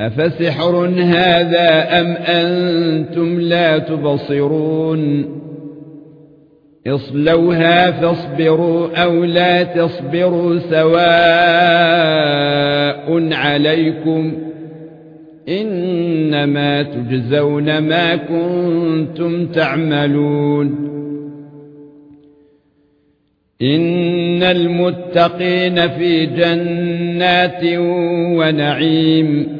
افسحر هذا ام أنتم لا تبصرون اصلوها فاصبروا أو لا تصبروا سواء عليكم انما تجزون ما كنتم تعملون ان المتقين في جنات ونعيم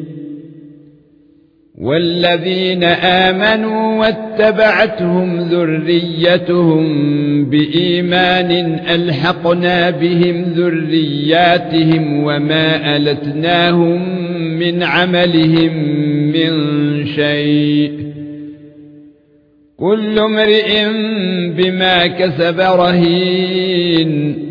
والذين آمنوا واتبعتهم ذريتهم بإيمان ألحقنا بهم ذرياتهم وما ألتناهم من عملهم من شيء كل امرئ بما كسب رهين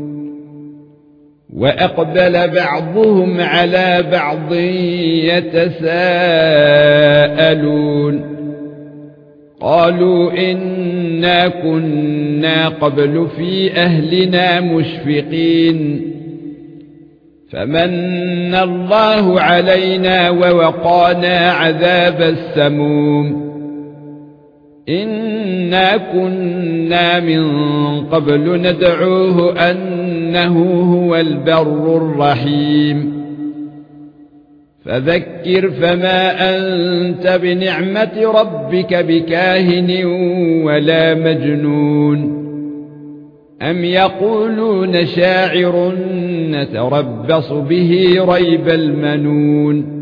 وأقبل بعضهم على بعض يتساءلون. قالوا إنا كنا قبل في أهلنا مشفقين. فمن الله علينا ووقانا عذاب السموم. إنا كنا من قبل ندعوه انه هو البر الرحيم فذكر فما انت بنعمه ربك بكاهن ولا مجنون ام يقولون شاعر نتربص به ريب المنون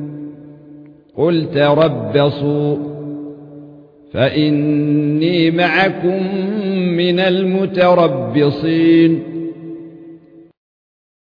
قل تربصوا فإني معكم من المتربصين.